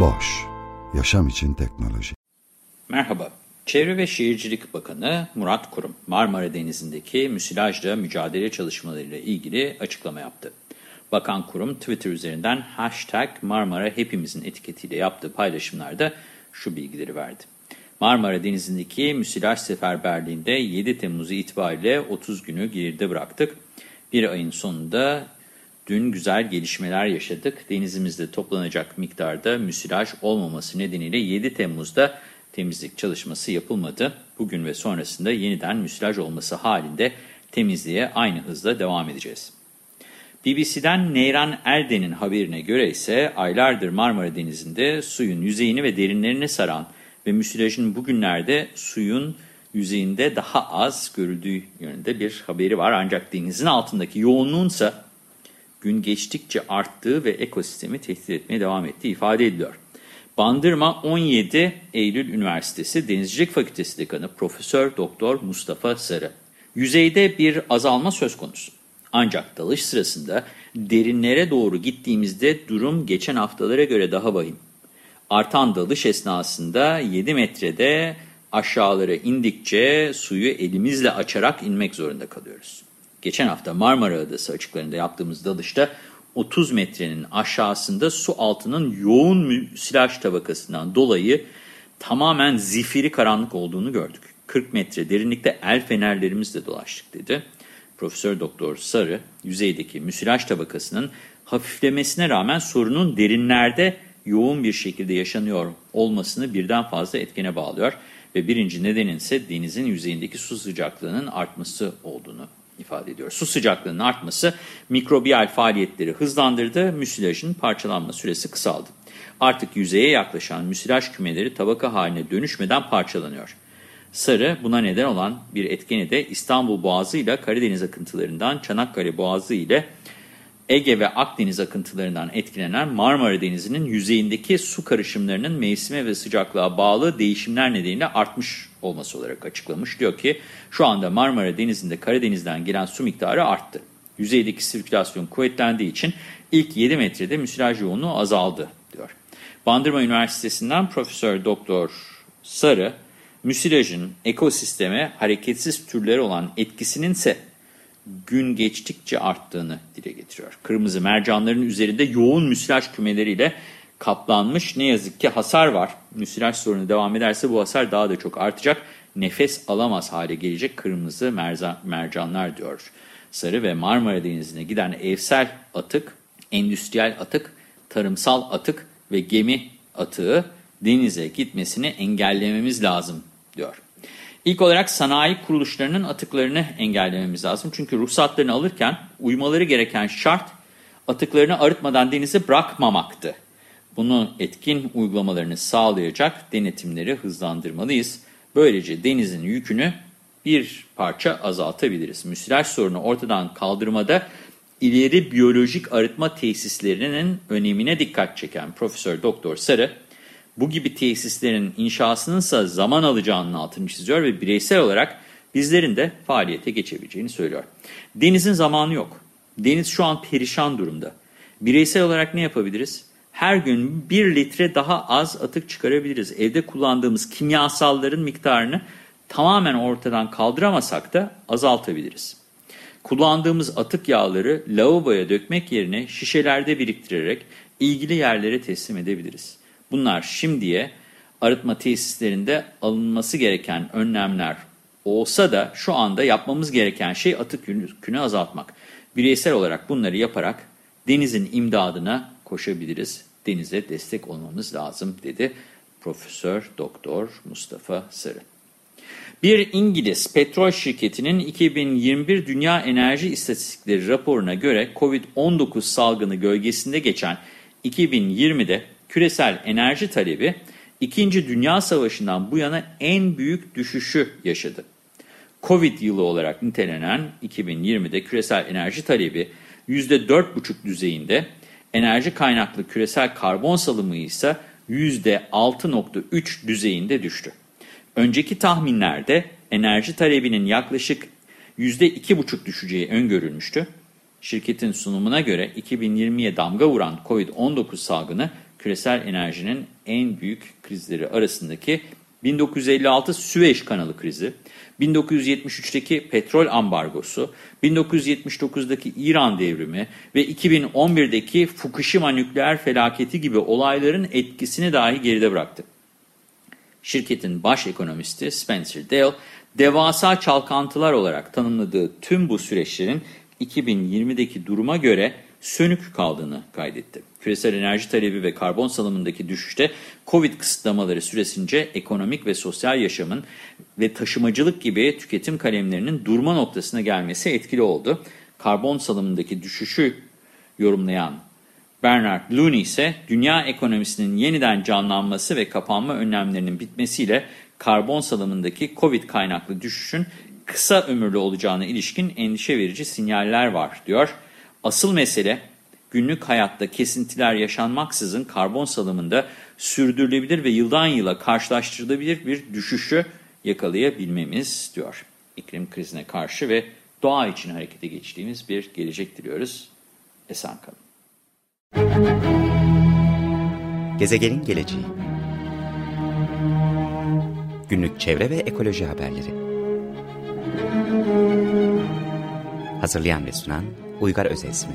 Boş, yaşam için teknoloji. Merhaba, Çevre ve Şehircilik Bakanı Murat Kurum, Marmara Denizi'ndeki müsilajla mücadele çalışmalarıyla ilgili açıklama yaptı. Bakan Kurum Twitter üzerinden hashtag Marmara Hepimizin etiketiyle yaptığı paylaşımlarda şu bilgileri verdi. Marmara Denizi'ndeki müsilaj seferberliğinde 7 Temmuz itibariyle 30 günü geride bıraktık. Bir ayın sonunda dün güzel gelişmeler yaşadık. Denizimizde toplanacak miktarda müsilaj olmaması nedeniyle 7 Temmuz'da temizlik çalışması yapılmadı. Bugün ve sonrasında yeniden müsilaj olması halinde temizliğe aynı hızla devam edeceğiz. BBC'den Neyran Erden'in haberine göre ise aylardır Marmara Denizi'nde suyun yüzeyini ve derinlerini saran ve müsilajın bugünlerde suyun yüzeyinde daha az görüldüğü yönünde bir haberi var. Ancak denizin altındaki yoğunluğunsa gün geçtikçe arttığı ve ekosistemi tehdit etmeye devam ettiği ifade ediliyor. Bandırma 17 Eylül Üniversitesi Denizcilik Fakültesi Dekanı Profesör Doktor Mustafa Sarı. Yüzeyde bir azalma söz konusu. Ancak dalış sırasında derinlere doğru gittiğimizde durum geçen haftalara göre daha vahim. Artan dalış esnasında 7 metrede aşağılara indikçe suyu elimizle açarak inmek zorunda kalıyoruz. Geçen hafta Marmara Adası açıklarında yaptığımız dalışta 30 metrenin aşağısında su altının yoğun müsilaj tabakasından dolayı tamamen zifiri karanlık olduğunu gördük. 40 metre derinlikte el fenerlerimizle dolaştık dedi. Profesör Doktor Sarı, yüzeydeki müsilaj tabakasının hafiflemesine rağmen sorunun derinlerde yoğun bir şekilde yaşanıyor olmasını birden fazla etkene bağlıyor ve birinci nedenin ise denizin yüzeyindeki su sıcaklığının artması olduğunu ifade ediyor. Su sıcaklığının artması mikrobiyal faaliyetleri hızlandırdı, müsilajın parçalanma süresi kısaldı. Artık yüzeye yaklaşan müsilaj kümeleri tabaka haline dönüşmeden parçalanıyor. Sarı buna neden olan bir etkeni de İstanbul Boğazı ile Karadeniz akıntılarından Çanakkale Boğazı ile Ege ve Akdeniz akıntılarından etkilenen Marmara Denizi'nin yüzeyindeki su karışımlarının mevsime ve sıcaklığa bağlı değişimler nedeniyle artmış olması olarak açıklamış. Diyor ki şu anda Marmara Denizi'nde Karadeniz'den gelen su miktarı arttı. Yüzeydeki sirkülasyon kuvvetlendiği için ilk 7 metrede müsilaj yoğunluğu azaldı diyor. Bandırma Üniversitesi'nden Profesör Doktor Sarı, müsilajın ekosisteme hareketsiz türleri olan etkisinin ise gün geçtikçe arttığını dile getiriyor. Kırmızı mercanların üzerinde yoğun müsilaj kümeleriyle kaplanmış ne yazık ki hasar var. Müsilaj sorunu devam ederse bu hasar daha da çok artacak. Nefes alamaz hale gelecek kırmızı mercanlar diyor. Sarı ve Marmara Denizi'ne giden evsel atık, endüstriyel atık, tarımsal atık ve gemi atığı denize gitmesini engellememiz lazım diyor. İlk olarak sanayi kuruluşlarının atıklarını engellememiz lazım. Çünkü ruhsatlarını alırken uymaları gereken şart atıklarını arıtmadan denize bırakmamaktı. Bunu etkin uygulamalarını sağlayacak denetimleri hızlandırmalıyız. Böylece denizin yükünü bir parça azaltabiliriz. Müsilaj sorunu ortadan kaldırmada ileri biyolojik arıtma tesislerinin önemine dikkat çeken Profesör Doktor Sarı, bu gibi tesislerin inşasının ise zaman alacağının altını çiziyor ve bireysel olarak bizlerin de faaliyete geçebileceğini söylüyor. Denizin zamanı yok. Deniz şu an perişan durumda. Bireysel olarak ne yapabiliriz? Her gün 1 litre daha az atık çıkarabiliriz. Evde kullandığımız kimyasalların miktarını tamamen ortadan kaldıramasak da azaltabiliriz. Kullandığımız atık yağları lavaboya dökmek yerine şişelerde biriktirerek ilgili yerlere teslim edebiliriz. Bunlar şimdiye arıtma tesislerinde alınması gereken önlemler olsa da şu anda yapmamız gereken şey atık yükünü azaltmak. Bireysel olarak bunları yaparak denizin imdadına koşabiliriz. Denize destek olmamız lazım dedi Profesör Doktor Mustafa Sarı. Bir İngiliz petrol şirketinin 2021 Dünya Enerji İstatistikleri raporuna göre COVID-19 salgını gölgesinde geçen 2020'de küresel enerji talebi 2. Dünya Savaşı'ndan bu yana en büyük düşüşü yaşadı. Covid yılı olarak nitelenen 2020'de küresel enerji talebi %4,5 düzeyinde, enerji kaynaklı küresel karbon salımı ise %6,3 düzeyinde düştü. Önceki tahminlerde enerji talebinin yaklaşık %2,5 düşeceği öngörülmüştü. Şirketin sunumuna göre 2020'ye damga vuran COVID-19 salgını küresel enerjinin en büyük krizleri arasındaki 1956 Süveyş kanalı krizi, 1973'teki petrol ambargosu, 1979'daki İran devrimi ve 2011'deki Fukushima nükleer felaketi gibi olayların etkisini dahi geride bıraktı. Şirketin baş ekonomisti Spencer Dale, devasa çalkantılar olarak tanımladığı tüm bu süreçlerin 2020'deki duruma göre sönük kaldığını kaydetti. Küresel enerji talebi ve karbon salımındaki düşüşte Covid kısıtlamaları süresince ekonomik ve sosyal yaşamın ve taşımacılık gibi tüketim kalemlerinin durma noktasına gelmesi etkili oldu. Karbon salımındaki düşüşü yorumlayan Bernard Looney ise dünya ekonomisinin yeniden canlanması ve kapanma önlemlerinin bitmesiyle karbon salımındaki Covid kaynaklı düşüşün kısa ömürlü olacağına ilişkin endişe verici sinyaller var diyor. Asıl mesele günlük hayatta kesintiler yaşanmaksızın karbon salımında sürdürülebilir ve yıldan yıla karşılaştırılabilir bir düşüşü yakalayabilmemiz diyor. İklim krizine karşı ve doğa için harekete geçtiğimiz bir gelecek diliyoruz. Esen kalın. Gezegenin geleceği Günlük çevre ve ekoloji haberleri Hazırlayan ve sunan Uygar Özesmi